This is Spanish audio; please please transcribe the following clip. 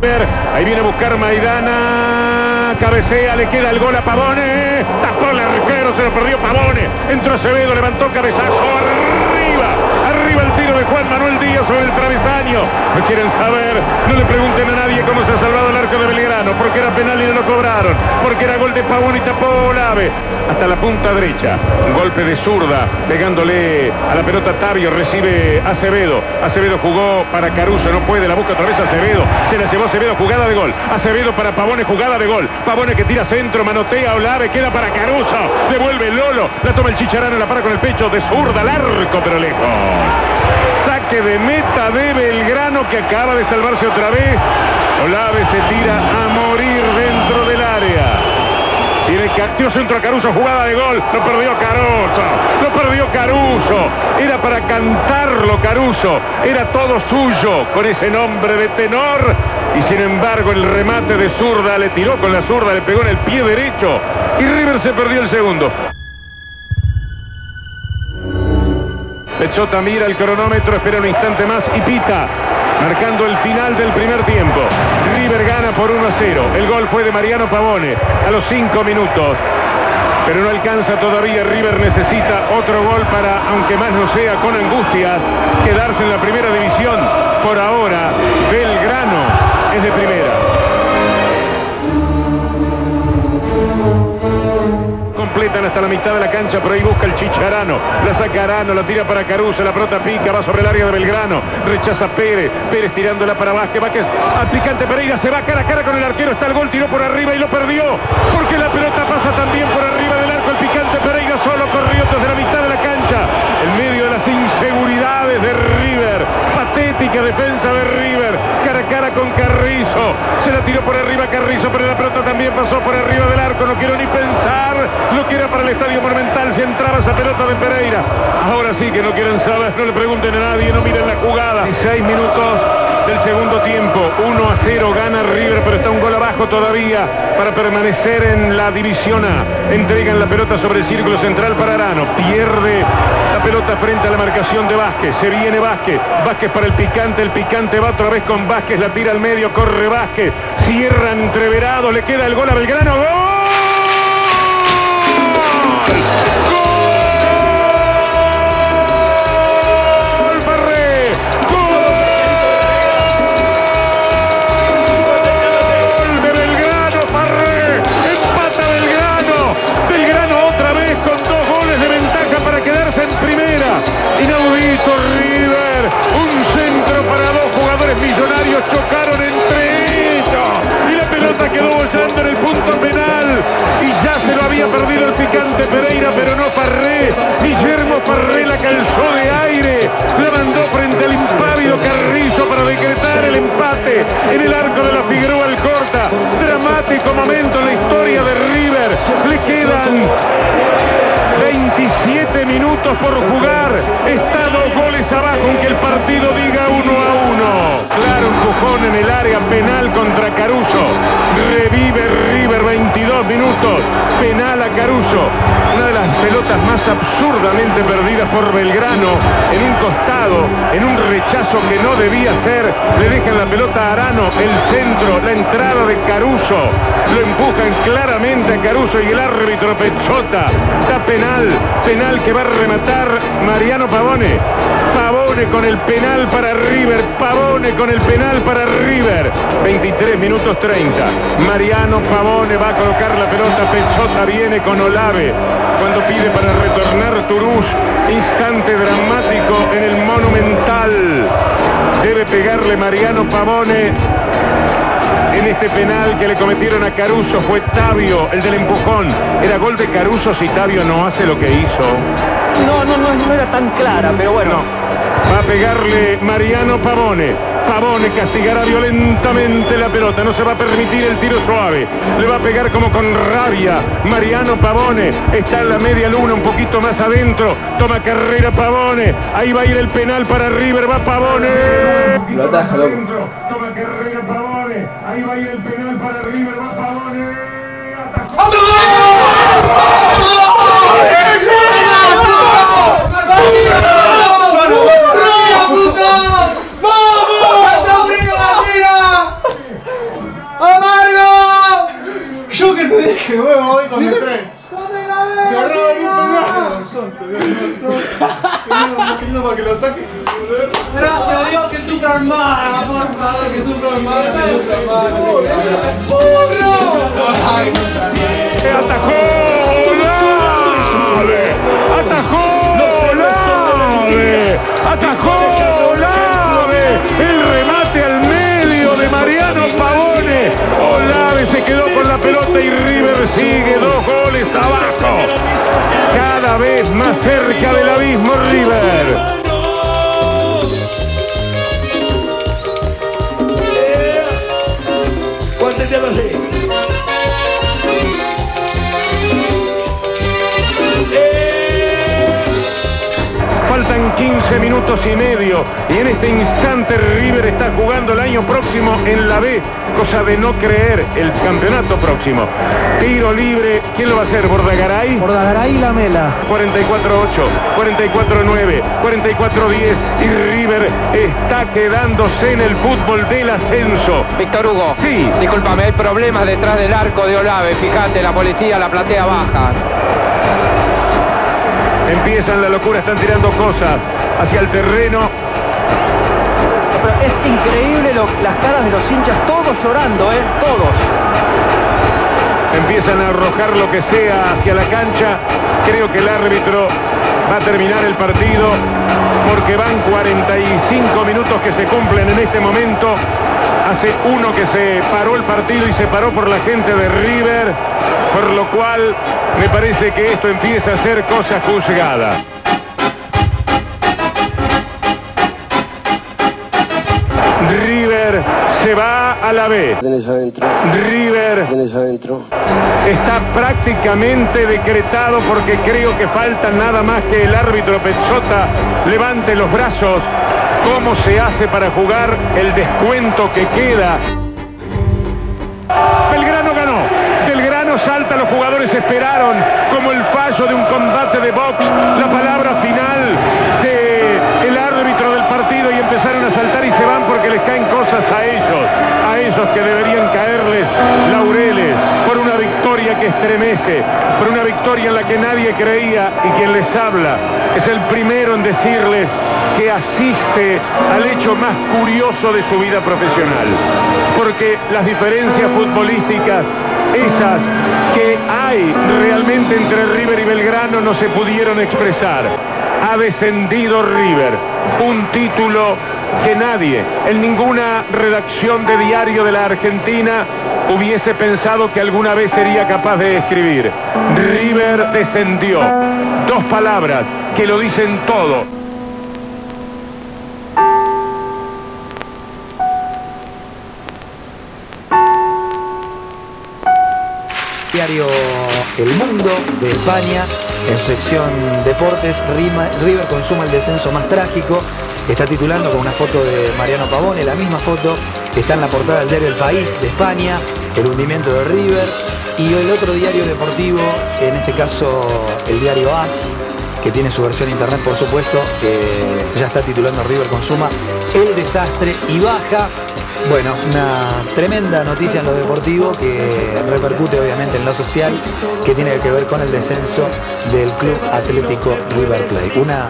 Ahí viene a buscar Maidana. Cabecea, le queda el gol a Pavone. Tapó el arquero, se lo perdió Pavone. Entró Acevedo, levantó cabezazo. Arriba, arriba el tiro de Juan Manuel Díaz sobre el travesaño. No quieren saber, no le pregunten a nadie cómo se ha salvado el arco de Belgrano. Porque era penal y no lo cobraron. Porque era gol de Pavone y tapó Olave. Hasta la punta derecha. Un golpe de zurda, pegándole a la pelota Tabio. Recibe Acevedo. Acevedo jugó para Caruso, no puede, la busca otra vez Acevedo. Se la llevó Acevedo, jugada de gol. Acevedo para Pavone, jugada de gol. Pavone que tira centro, manotea Olave, queda para Caruso. Devuelve Lolo, la toma el Chicharano, la para con el pecho de zurda al arco, pero lejos. Saque de meta de Belgrano que acaba de salvarse otra vez. Olave se tira a morir dentro del área. Tiene tiro centro a Caruso, jugada de gol. Lo perdió Caruso. Lo perdió Caruso. Era para cantarlo Caruso. Era todo suyo con ese nombre de tenor. Y sin embargo el remate de zurda le tiró con la zurda, le pegó en el pie derecho. Y River se perdió el segundo. Pechota mira el cronómetro, espera un instante más y pita marcando el final del primer tiempo. River gana por 1 a 0. El gol fue de Mariano Pavone a los 5 minutos. Pero no alcanza todavía, River necesita otro gol para, aunque más no sea con angustias, quedarse en la primera división. Por ahora, Belgrano es de primera. Completan hasta la mitad de la cancha, pero ahí busca el Chicharano. La saca Arano, la tira para Caruso, la prota pica, va sobre el área de Belgrano. Rechaza Pérez, Pérez tirándola para Vázquez, Vázquez al picante Pereira, se va cara a cara con el arquero, está el gol, tiró por arriba y lo perdió. Porque la pelota pasa también por arriba del arco, el picante Pereira solo corrió desde la mitad de la cancha. En medio de las inseguridades de River, patética defensa de River, con Carrizo. Se la tiró por arriba Carrizo, pero la pelota también pasó por arriba del arco, no quiero ni pensar lo que era para el Estadio Monumental si entraba esa pelota de Pereira. Ahora sí que no quieren saber, no le pregunten a nadie, no miren la jugada. Y seis minutos 1 a 0 gana River, pero está un gol abajo todavía para permanecer en la división A. Entregan la pelota sobre el círculo central para Arano, pierde la pelota frente a la marcación de Vázquez, se viene Vázquez, Vázquez para el picante, el picante va otra vez con Vázquez, la tira al medio, corre Vázquez, cierra entreverado, le queda el gol a Belgrano, ¡gol! Pereira, pero no Farré. Guillermo Farré la calzó de aire. La mandó frente al impávido Carrizo para decretar el empate en el arco de la Figueroa Alcorta. Dramático momento en la historia de River. Le quedan 27 minutos por jugar. Está dos goles abajo, aunque el partido diga uno a uno. Claro, empujón en el área penal contra Caruso. Revive River 22 minutos. Penal Caruso. Una de las pelotas más absurdamente perdidas por Belgrano. En un costado, en un rechazo que no debía ser. Le dejan la pelota a Arano. El centro, la entrada de Caruso. Lo empujan claramente a Caruso y el árbitro Pechota. Da penal, penal que va a rematar Mariano Pavone. Pavone con el penal para River. Pavone con el penal para River. 23 minutos 30. Mariano Pavone va a colocar la pelota. Pechota viene con Olave. Cuando pide para retornar Turús. Instante dramático en el Monumental. Debe pegarle Mariano Pavone en este penal que le cometieron a Caruso fue Tabio, el del empujón. Era gol de Caruso si Tabio no hace lo que hizo. No, no, no, no era tan clara, pero bueno. No. Va a pegarle Mariano Pavone. Pavone castigará violentamente la pelota. No se va a permitir el tiro suave. Le va a pegar como con rabia. Mariano Pavone está en la media luna, un poquito más adentro. Toma carrera Pavone. Ahí va a ir el penal para River. Va Pavone. Lo ataja, loco. Toma carrera Pavone. Ahí va a ir el penal para River. Va Pavone. Atajó. ¡Qué huevo hoy con el tren! ¡Me agarraban un pendejo! Son, te veo, son. Queriendo para que lo ataquen. Gracias a Dios que sufra hermana, por favor, que sufra hermana, que sufra hermana. Atajó y River sigue 2 Faltan 15 minutos y medio y en este instante River está jugando el año próximo en la B, cosa de no creer el campeonato próximo. Tiro libre, ¿quién lo va a hacer? ¿Bordagaray? Bordagaray y Lamela. 44-8, 44-9, 44-10 y River está quedándose en el fútbol del ascenso. Víctor Hugo. Sí. Discúlpame, hay problemas detrás del arco de Olave. Fíjate, la policía, la platea baja. Empiezan la locura, están tirando cosas hacia el terreno. Pero es increíble las caras de los hinchas, todos llorando, ¿eh? Todos. Empiezan a arrojar lo que sea hacia la cancha. Creo que el árbitro va a terminar el partido porque van 45 minutos que se cumplen en este momento. Hace uno que se paró el partido y se paró por la gente de River, por lo cual me parece que esto empieza a ser cosa juzgada. River se va a la B. River está prácticamente decretado porque creo que falta nada más que el árbitro Pezzota levante los brazos. ¿Cómo se hace para jugar el descuento que queda? Belgrano ganó. Belgrano salta, los jugadores esperaron como el fallo de un combate de box, la palabra final del árbitro del partido y empezaron a saltar y se van porque les caen cosas a ellos, que deberían caerles laureles por una victoria que estremece, por una victoria en la que nadie creía y quien les habla es el primero en decirles que asiste al hecho más curioso de su vida profesional. Porque las diferencias futbolísticas, esas que hay realmente entre River y Belgrano, no se pudieron expresar. Ha descendido River, un título que nadie, en ninguna redacción de diario de la Argentina, hubiese pensado que alguna vez sería capaz de escribir. River descendió. Dos palabras que lo dicen todo. Diario El Mundo de España, en sección Deportes, River consuma el descenso más trágico. Está titulando con una foto de Mariano Pavone, la misma foto que está en la portada del diario El País de España, el hundimiento de River. Y el otro diario deportivo, en este caso el diario AS, que tiene su versión internet por supuesto, que ya está titulando River Consuma, el desastre y baja. Bueno, una tremenda noticia en lo deportivo que repercute obviamente en lo social, que tiene que ver con el descenso del Club Atlético River Plate. Una.